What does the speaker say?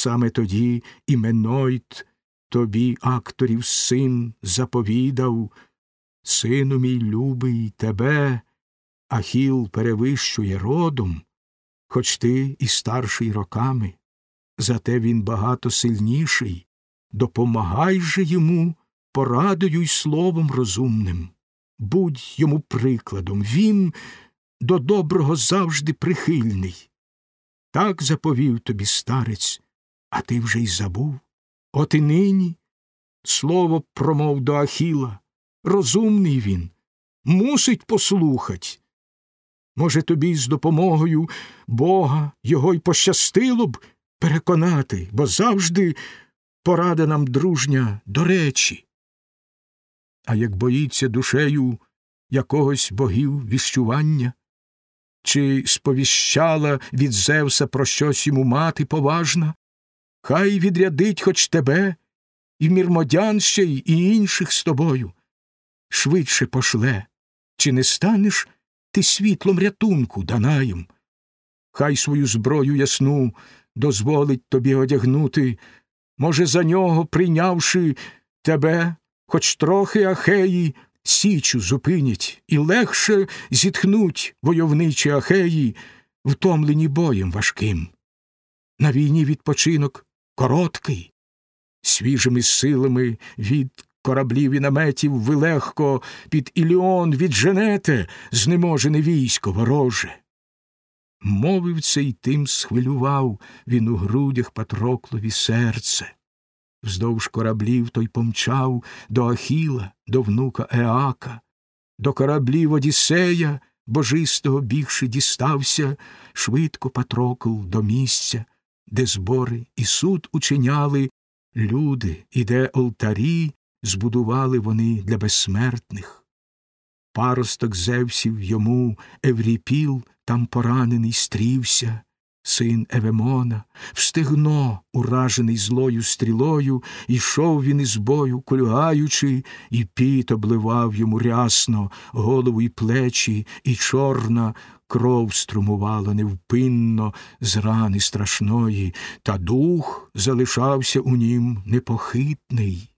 Саме тоді іменойт тобі акторів син заповідав, Сину мій любий, тебе Ахіл перевищує родом, хоч ти і старший роками, зате він багато сильніший, допомагай же йому порадою й словом розумним, будь йому прикладом, він до доброго завжди прихильний. Так заповів тобі старець, а ти вже й забув. От і нині слово промов до Ахіла. Розумний він, мусить послухать. Може, тобі з допомогою Бога його й пощастило б переконати, бо завжди порада нам дружня до речі. А як боїться душею якогось богів віщування, чи сповіщала від Зевса про щось йому мати поважна, хай відрядить хоч тебе, і мірмодян ще й і інших з тобою. Швидше пошле, чи не станеш ти світлом рятунку Данаєм? Хай свою зброю ясну дозволить тобі одягнути, може, за нього, прийнявши тебе, хоч трохи ахеї, січу зупинять, і легше зітхнуть войовничі ахеї, втомлені боєм важким. На війні відпочинок короткий, свіжими силами від кораблів і наметів ви легко під Іліон відженете знеможене військо вороже. Мовив це й тим схвилював він у грудях Патроклові серце. Вздовж кораблів той помчав до Ахіла, до внука Еака, до кораблів Одіссея, божистого бігши дістався, швидко Патрокл до місця, де збори і суд учиняли люди, і де алтарі збудували вони для безсмертних. Паросток Зевсів йому Евріпіл там поранений стрівся, син Евемона, встигно, уражений злою стрілою, ішов він із бою, кульгаючи, і піт обливав йому рясно голову й плечі, і чорна кров струмувала невпинно з рани страшної, та дух залишався у нім непохитний.